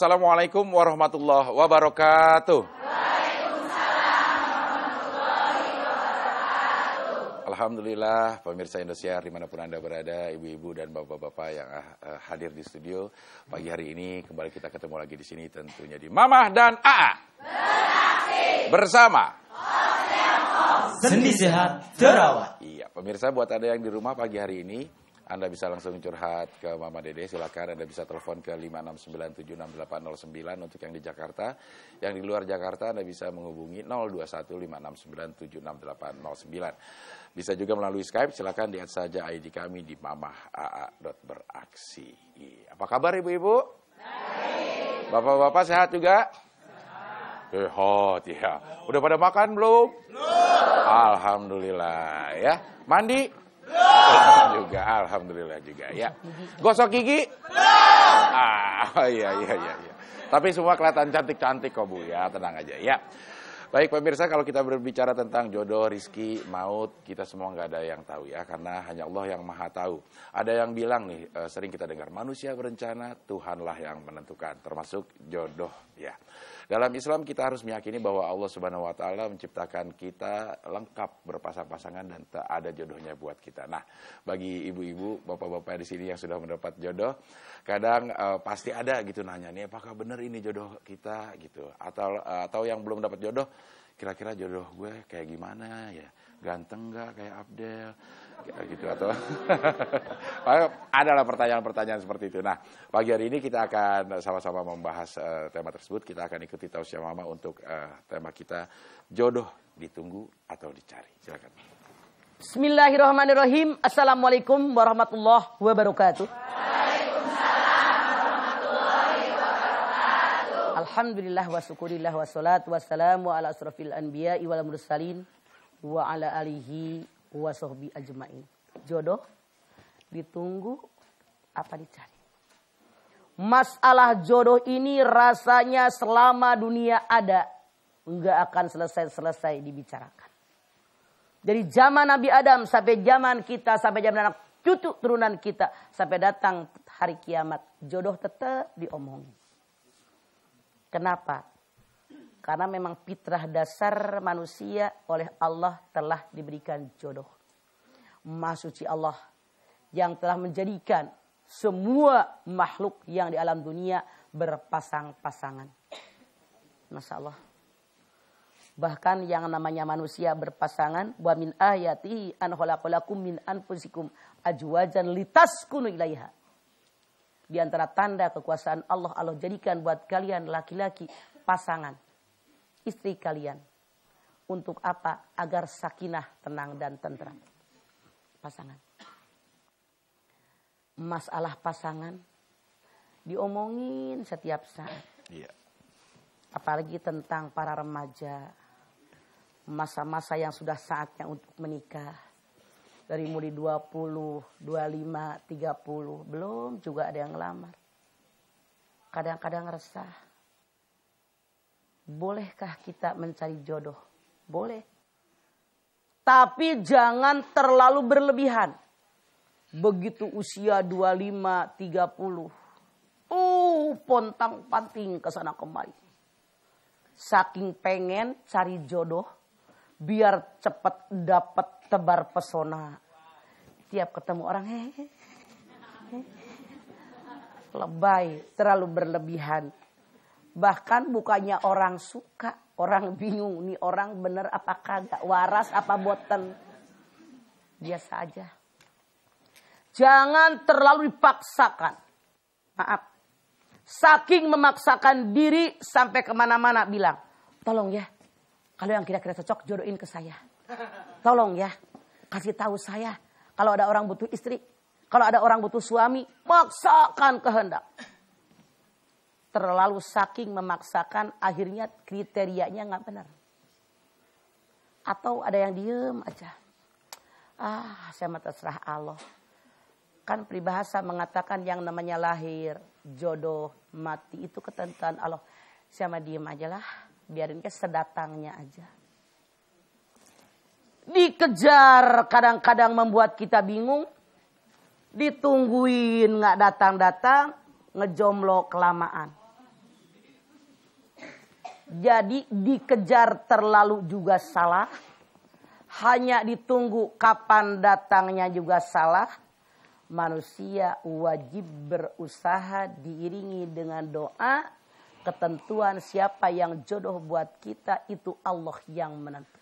Assalamualaikum warahmatullahi wabarakatuh. Alhamdulillah pemirsa Indonesia di mana pun Anda berada, ibu-ibu dan bapak-bapak yang uh, hadir di studio pagi hari ini kembali kita ketemu lagi di sini tentunya di Mamah dan AA bersama Sendi sehat terawat. Iya, pemirsa buat Anda yang di rumah pagi hari ini anda bisa langsung curhat ke Mama Dede, silakan Anda bisa telepon ke 569766809 untuk yang di Jakarta. Yang di luar Jakarta Anda bisa menghubungi 021569766809. Bisa juga melalui Skype, silakan lihat saja ID kami di mamah.aa.beraksi. Apa kabar Ibu-Ibu? Bapak-bapak sehat juga? Sehat, ya. Udah pada makan belum? Belum. Alhamdulillah ya. Mandi? Juga, alhamdulillah juga ya. Gosok gigi? Ah, iya iya iya iya. Tapi semua kelihatan cantik-cantik kok Bu ya, tenang aja ya. Baik pemirsa, kalau kita berbicara tentang jodoh, rizki, maut, kita semua nggak ada yang tahu ya, karena hanya Allah yang maha tahu. Ada yang bilang nih, eh, sering kita dengar, manusia berencana, Tuhanlah yang menentukan, termasuk jodoh ya. Dalam Islam kita harus meyakini bahwa Allah Subhanahu wa taala menciptakan kita lengkap berpasang-pasangan dan tak ada jodohnya buat kita. Nah, bagi ibu-ibu, bapak-bapak di sini yang sudah mendapat jodoh, kadang uh, pasti ada gitu nanya nih apakah benar ini jodoh kita gitu atau uh, atau yang belum dapat jodoh, kira-kira jodoh gue kayak gimana ya? Ganteng nggak kayak Abdel? gitu atau adalah pertanyaan-pertanyaan seperti itu. Nah, pagi hari ini kita akan sama-sama membahas uh, tema tersebut. Kita akan ikuti tausiah mama untuk uh, tema kita jodoh ditunggu atau dicari. Silakan. Bismillahirrahmanirrahim. Assalamualaikum warahmatullahi wabarakatuh. Alhamdulillah wa syukurillah wa salatu wassalamu ala asrafil anbiya wal mursalin wa ala alihi wa sahbi ajmain. Jodoh ditunggu apa dicari. Masalah jodoh ini rasanya selama dunia ada nggak akan selesai-selesai dibicarakan. Dari zaman Nabi Adam sampai zaman kita sampai zaman anak cucu turunan kita sampai datang hari kiamat jodoh tetap diomongin. Kenapa? Karena memang fitrah dasar manusia oleh Allah telah diberikan jodoh. Masuci Allah yang telah menjadikan semua makhluk yang di alam dunia berpasang-pasangan. Masya Allah. Bahkan yang namanya manusia berpasangan. Wa min ayati an min anfusikum ajwajan litaskunu ilaiha. Di antara tanda kekuasaan Allah, Allah jadikan buat kalian laki-laki pasangan istri kalian. Untuk apa? Agar sakinah, tenang, dan tentram. Pasangan. Masalah pasangan diomongin setiap saat. Iya. Apalagi tentang para remaja. Masa-masa yang sudah saatnya untuk menikah. Dari mulai 20, 25, 30. Belum juga ada yang lamar. Kadang-kadang resah Bolehkah kita mencari jodoh? Boleh. Tapi jangan terlalu berlebihan. Begitu usia 25, 30. Uh, pontang panting ke sana kembali. Saking pengen cari jodoh, biar cepat dapat tebar pesona. Tiap ketemu orang, hehehe. Lebay, terlalu berlebihan Bahkan bukannya orang suka, orang bingung nih orang bener apa kagak, waras apa boten. Biasa aja. Jangan terlalu dipaksakan. Maaf. Saking memaksakan diri sampai ke mana-mana bilang, tolong ya, kalau yang kira-kira cocok jodohin ke saya. Tolong ya, kasih tahu saya kalau ada orang butuh istri, kalau ada orang butuh suami, maksakan kehendak terlalu saking memaksakan akhirnya kriterianya nggak benar. Atau ada yang diem aja. Ah, saya mah terserah Allah. Kan peribahasa mengatakan yang namanya lahir, jodoh, mati itu ketentuan Allah. Saya mah diem aja lah, biarin ke sedatangnya aja. Dikejar kadang-kadang membuat kita bingung. Ditungguin nggak datang-datang, ngejomlo kelamaan Jadi dikejar terlalu juga salah. Hanya ditunggu kapan datangnya juga salah. Manusia wajib berusaha diiringi dengan doa. Ketentuan siapa yang jodoh buat kita itu Allah yang menentukan.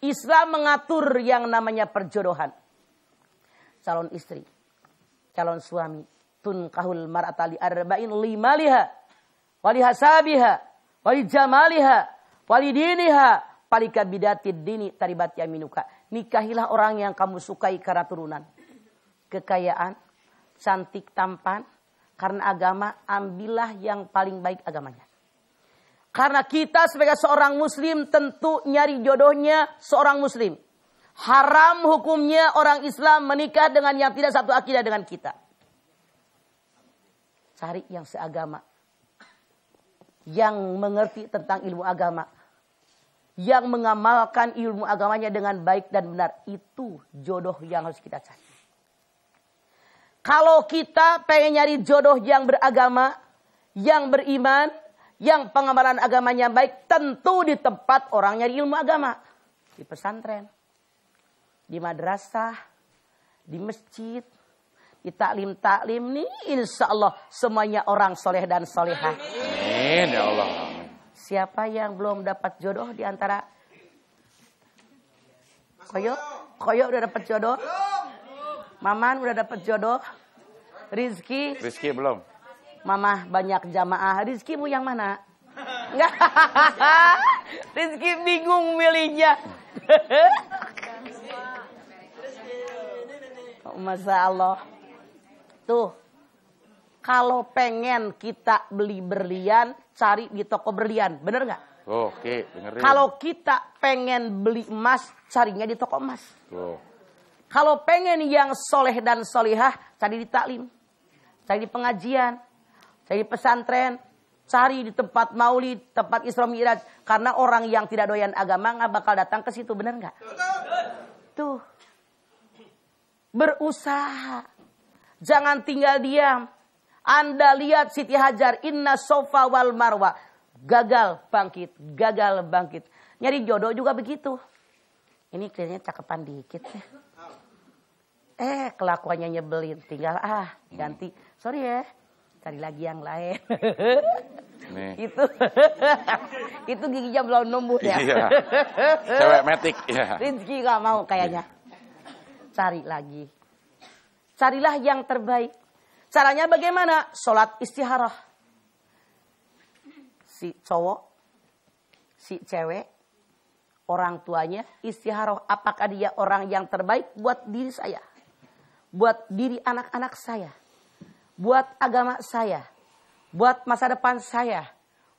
Islam mengatur yang namanya perjodohan. Calon istri, calon suami, tunkahul mar'atali arba'in limaliha, walihasabiha, wali jamaliha, wali diniha, palika bidatid dini taribat yaminuka. Nikahilah orang yang kamu sukai karena turunan. Kekayaan, cantik tampan, karena agama, ambillah yang paling baik agamanya. Karena kita sebagai seorang muslim tentu nyari jodohnya seorang muslim. Haram hukumnya orang Islam menikah dengan yang tidak satu akidah dengan kita. Cari yang seagama yang mengerti tentang ilmu agama, yang mengamalkan ilmu agamanya dengan baik dan benar, itu jodoh yang harus kita cari. Kalau kita pengen nyari jodoh yang beragama, yang beriman, yang pengamalan agamanya baik, tentu di tempat orang nyari ilmu agama. Di pesantren, di madrasah, di masjid, di taklim-taklim nih insya Allah semuanya orang soleh dan solehah. Amin ya Allah. Siapa yang belum dapat jodoh di antara Koyo? Koyo udah dapat jodoh? Maman udah dapat jodoh? Rizki? Rizky belum? Mama banyak jamaah. Rizkimu yang mana? Enggak. Rizki bingung milihnya. Masya Allah. Tuh, kalau pengen kita beli berlian, cari di toko berlian. Bener nggak? Oke, dengerin. Kalau kita pengen beli emas, carinya di toko emas. Tuh. Kalau pengen yang soleh dan solihah, cari di taklim. Cari di pengajian. Cari di pesantren. Cari di tempat maulid, tempat Isra Mi'raj. Karena orang yang tidak doyan agama nggak bakal datang ke situ. Bener nggak? Tuh. Berusaha. Jangan tinggal diam. Anda lihat Siti Hajar, inna sofa wal marwa. Gagal bangkit, gagal bangkit. Nyari jodoh juga begitu. Ini kayaknya cakepan dikit ya. Eh kelakuannya nyebelin, tinggal ah ganti. Sorry ya, cari lagi yang lain. Nih. itu itu giginya belum numbuh ya. Iya. Cewek metik. Ya. Rizki gak mau kayaknya. Cari lagi. Carilah yang terbaik. Caranya bagaimana? Sholat istiharah. Si cowok, si cewek, orang tuanya istiharah. Apakah dia orang yang terbaik buat diri saya? Buat diri anak-anak saya. Buat agama saya. Buat masa depan saya.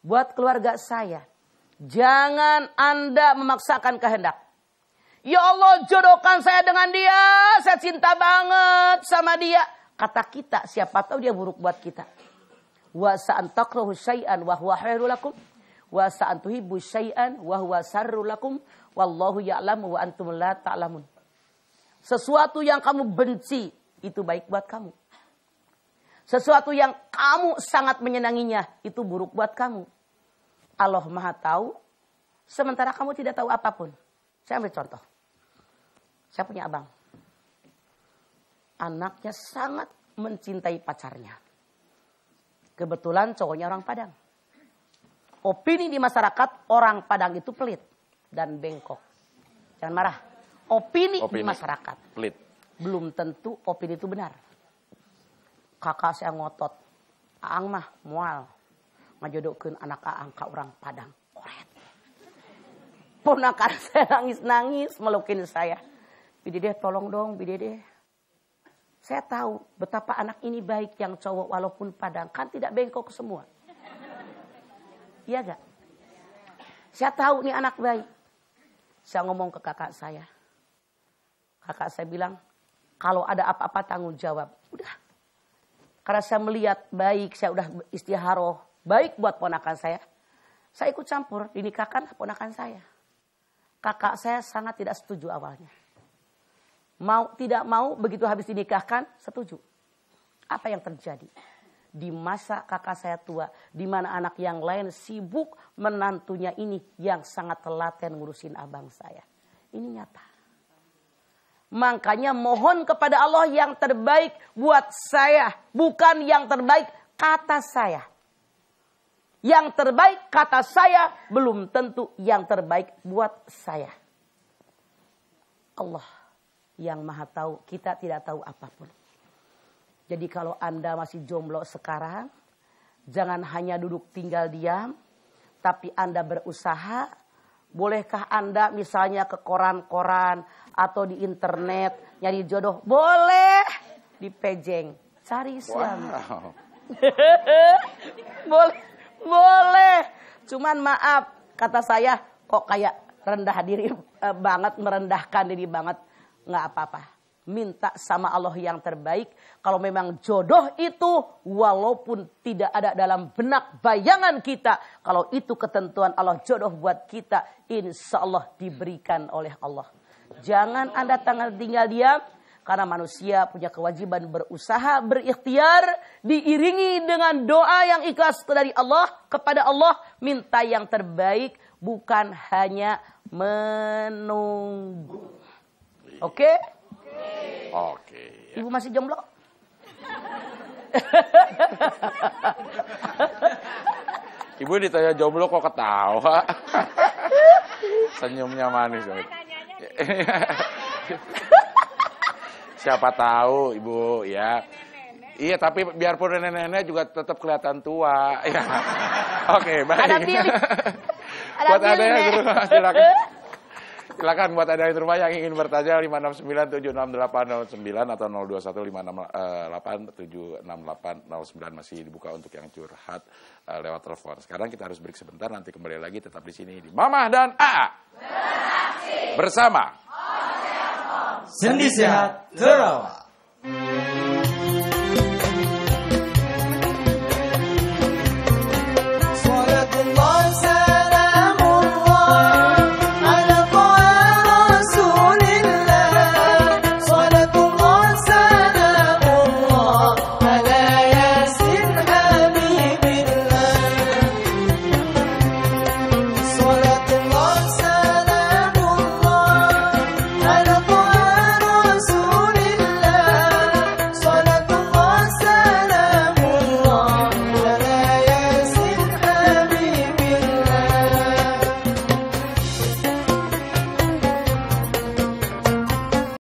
Buat keluarga saya. Jangan Anda memaksakan kehendak. Ya Allah jodohkan saya dengan dia. Saya cinta banget sama dia. Kata kita siapa tahu dia buruk buat kita. Wa sa'an takrahu syai'an wa huwa khairu lakum. Wa sa'an tuhibbu syai'an wa huwa sarru lakum. Wallahu ya'lamu wa antum la ta'lamun. Sesuatu yang kamu benci itu baik buat kamu. Sesuatu yang kamu sangat menyenanginya itu buruk buat kamu. Allah Maha tahu sementara kamu tidak tahu apa pun. Saya ambil contoh. Saya punya abang. Anaknya sangat mencintai pacarnya. Kebetulan cowoknya orang Padang. Opini di masyarakat orang Padang itu pelit dan bengkok. Jangan marah. Opini, Opini. di masyarakat. Pelit. Belum tentu opini itu benar. Kakak saya ngotot. Aang mah mual. Ngajodokin anak aang ke orang Padang. Koret. Ponakan saya nangis-nangis melukin saya. Bidede tolong dong Bidede. Saya tahu betapa anak ini baik yang cowok walaupun padang. Kan tidak bengkok semua. Iya gak? Saya tahu nih anak baik. Saya ngomong ke kakak saya. Kakak saya bilang, kalau ada apa-apa tanggung jawab. Udah. Karena saya melihat baik, saya udah istiharoh. Baik buat ponakan saya. Saya ikut campur, dinikahkan ponakan saya. Kakak saya sangat tidak setuju awalnya. Mau tidak mau begitu habis dinikahkan setuju. Apa yang terjadi? di masa kakak saya tua, di mana anak yang lain sibuk menantunya ini yang sangat telaten ngurusin abang saya. Ini nyata. Makanya mohon kepada Allah yang terbaik buat saya, bukan yang terbaik kata saya. Yang terbaik kata saya belum tentu yang terbaik buat saya. Allah yang maha tahu, kita tidak tahu apa pun. Jadi kalau Anda masih jomblo sekarang, jangan hanya duduk tinggal diam, tapi Anda berusaha. Bolehkah Anda misalnya ke koran-koran atau di internet nyari jodoh? Boleh. Di pejeng, cari suami. Wow. boleh, boleh. Cuman maaf, kata saya kok kayak rendah diri eh, banget, merendahkan diri banget. Nggak apa-apa. Minta sama Allah yang terbaik. Kalau memang jodoh itu walaupun tidak ada dalam benak bayangan kita. Kalau itu ketentuan Allah jodoh buat kita. Insya Allah diberikan oleh Allah. Jangan Anda tangan tinggal diam karena manusia punya kewajiban berusaha, berikhtiar, diiringi dengan doa yang ikhlas dari Allah kepada Allah, minta yang terbaik, bukan hanya menunggu. Oke? Okay? Oke. Okay, ya. Ibu masih jomblo? Ibu ditanya jomblo kok ketawa. Senyumnya manis. Siapa tahu ibu ya. Iya tapi biarpun nenek-nenek juga tetap kelihatan tua. Ya. Oke baik. Ada pilih. Ada buat ada yang rumah silakan. Silakan buat ada yang rumah yang ingin bertanya 569766809 atau 021568768809 masih dibuka untuk yang curhat uh, lewat telepon. Sekarang kita harus break sebentar nanti kembali lagi tetap di sini di Mama dan AA. Bersama Sendi Sehat Terawat.